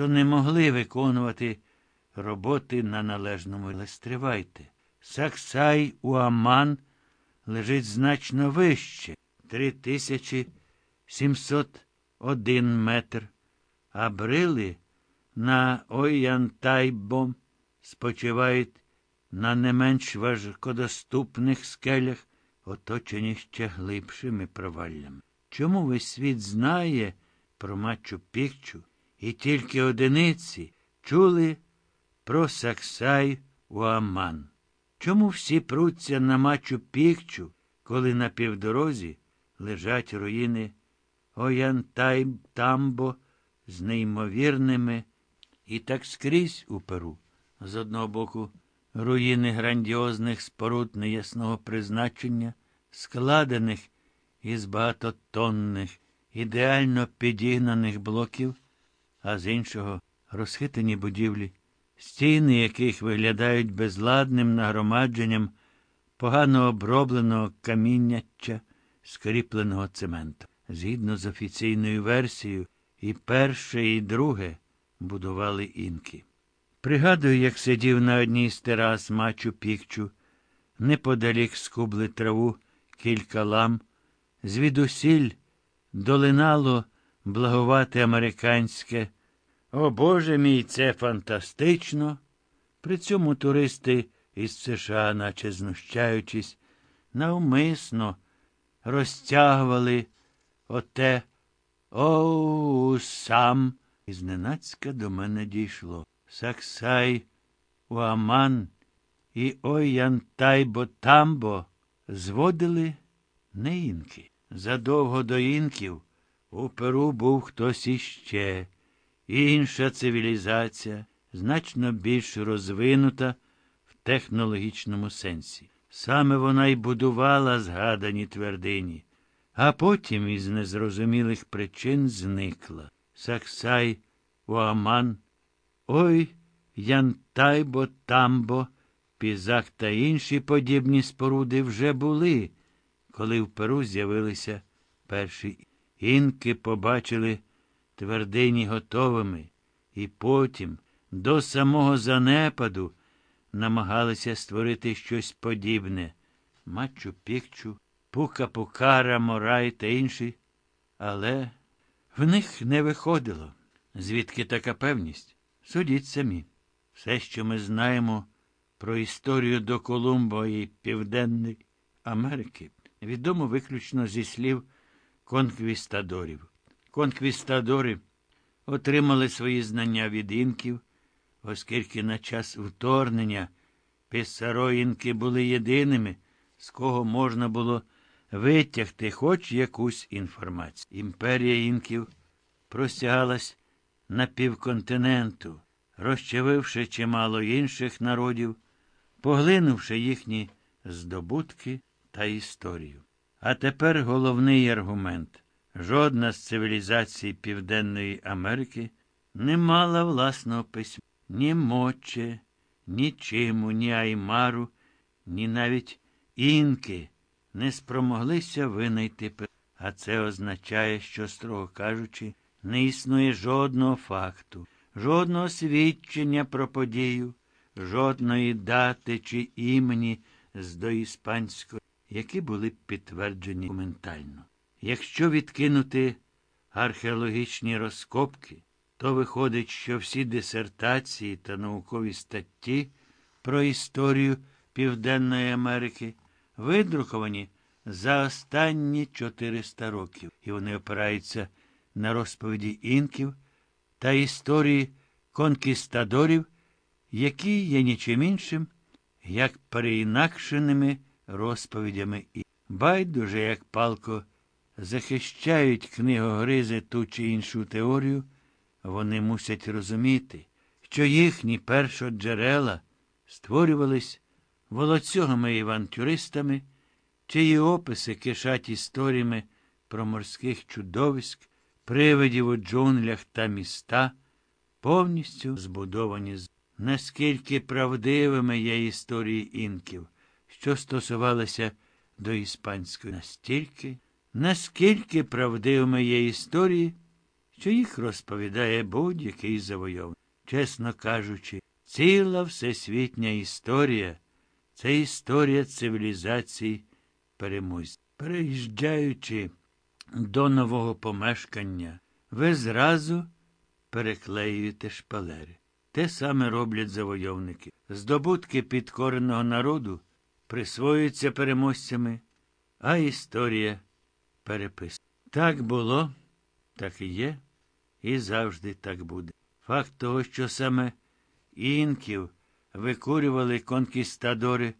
то не могли виконувати роботи на належному. Але стривайте. Саксай Уаман лежить значно вище 3701 метр, а брили на Оянтайбом спочивають на не менш важкодоступних скелях, оточені ще глибшими проваллями. Чому весь світ знає про Мачу Пікчу, і тільки одиниці чули про Саксай Уаман? Чому всі пруться на Мачу Пікчу, коли на півдорозі лежать руїни Оянтай-Тамбо з неймовірними і так скрізь у Перу? З одного боку, руїни грандіозних споруд неясного призначення, складених із багатотонних, ідеально підігнаних блоків, а з іншого розхитані будівлі, стіни яких виглядають безладним нагромадженням погано обробленого камінняча, скріпленого цементом. Згідно з офіційною версією, і перше, і друге будували інки. Пригадую, як сидів на одній з терас Мачу Пікчу, неподалік скубли траву кілька лам, звідусіль долинало благовате американське. О Боже мій, це фантастично. При цьому туристи із США, наче знущаючись, навмисно розтягували оте оу сам. І зненацька до мене дійшло. Саксай, Уаман і Ойянтайбо Тамбо зводили не інки. Задовго до інків у Перу був хтось іще, інша цивілізація, значно більш розвинута в технологічному сенсі. Саме вона й будувала згадані твердині, а потім із незрозумілих причин зникла. Саксай, Уаман, ой, Янтайбо, Тамбо, Пізак та інші подібні споруди вже були, коли в Перу з'явилися перші інки, побачили твердині готовими, і потім, до самого занепаду, намагалися створити щось подібне Мачу Пікчу, Пука Пукара, Морай та інші, але в них не виходило. Звідки така певність? Судіть самі. Все, що ми знаємо про історію до Колумба і Південної Америки, відомо виключно зі слів конквістадорів. Конквістадори отримали свої знання від інків, оскільки на час вторгнення писароїнки були єдиними, з кого можна було витягти хоч якусь інформацію. Імперія інків простягалась на півконтиненту, розчавивши чимало інших народів, поглинувши їхні здобутки та історію. А тепер головний аргумент. Жодна з цивілізацій Південної Америки не мала власного письма ні моче, ні чиму, ні аймару, ні навіть інки не спромоглися винайти письма. А це означає, що, строго кажучи, не існує жодного факту, жодного свідчення про подію, жодної дати чи імені з доіспанської, які були підтверджені документально. Якщо відкинути археологічні розкопки, то виходить, що всі дисертації та наукові статті про історію Південної Америки видруковані за останні 400 років, і вони опираються на розповіді інків та історії конкістадорів, які є нічим іншим, як переінакшеними розповідями і байдуже, як палко захищають книгогризи ту чи іншу теорію, вони мусять розуміти, що їхні першоджерела створювались волоцюгами і авантюристами, чиї описи кишать історіями про морських чудовиськ, привидів у джунглях та міста, повністю збудовані з наскільки правдивими є історії інків, що стосувалися до іспанської настільки, наскільки правдивими є історії, що їх розповідає будь-який завойовник. Чесно кажучи, ціла всесвітня історія це історія цивілізацій переможців. Переїжджаючи до нового помешкання, ви зразу переклеюєте шпалери. Те саме роблять завойовники. Здобутки підкореного народу присвоюються переможцями, а історія переписує. Так було, так і є, і завжди так буде. Факт того, що саме інків викурювали конкістадори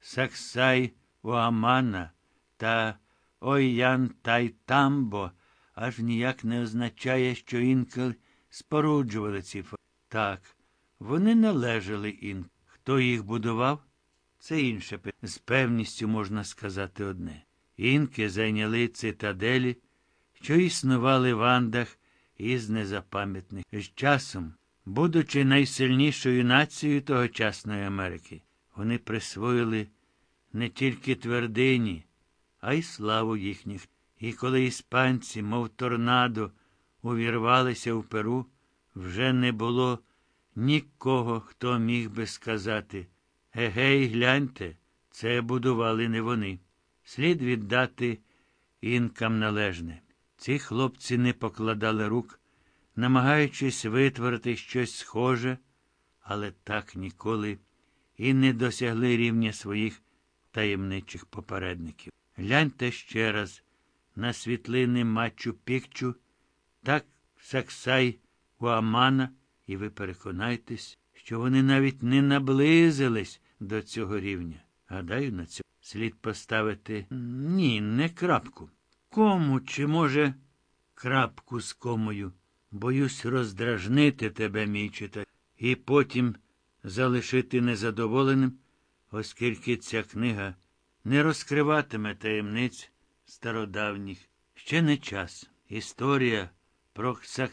Саксай Уамана та Ойян Тайтамбо, аж ніяк не означає, що інки споруджували ці фа. Так, вони належали інк. Хто їх будував? Це інше питання. З певністю можна сказати одне. Інки зайняли цитаделі, що існували в Андах із незапам'ятних. З часом, будучи найсильнішою нацією тогочасної Америки, вони присвоїли не тільки твердині, а й славу їхніх. І коли іспанці, мов торнадо, увірвалися в Перу, вже не було нікого, хто міг би сказати Гегей, гляньте, це будували не вони. Слід віддати інкам належне. Ці хлопці не покладали рук, намагаючись витворити щось схоже, але так ніколи і не досягли рівня своїх таємничих попередників. Гляньте ще раз на світлини Мачу Пікчу, так Саксай Уамана, і ви переконайтесь, що вони навіть не наблизились до цього рівня. Гадаю, на цьому слід поставити ні, не крапку. Кому чи, може, крапку з комою. Боюсь роздражнити тебе, мій читач, і потім залишити незадоволеним, оскільки ця книга не розкриватиме таємниць стародавніх. Ще не час. Історія про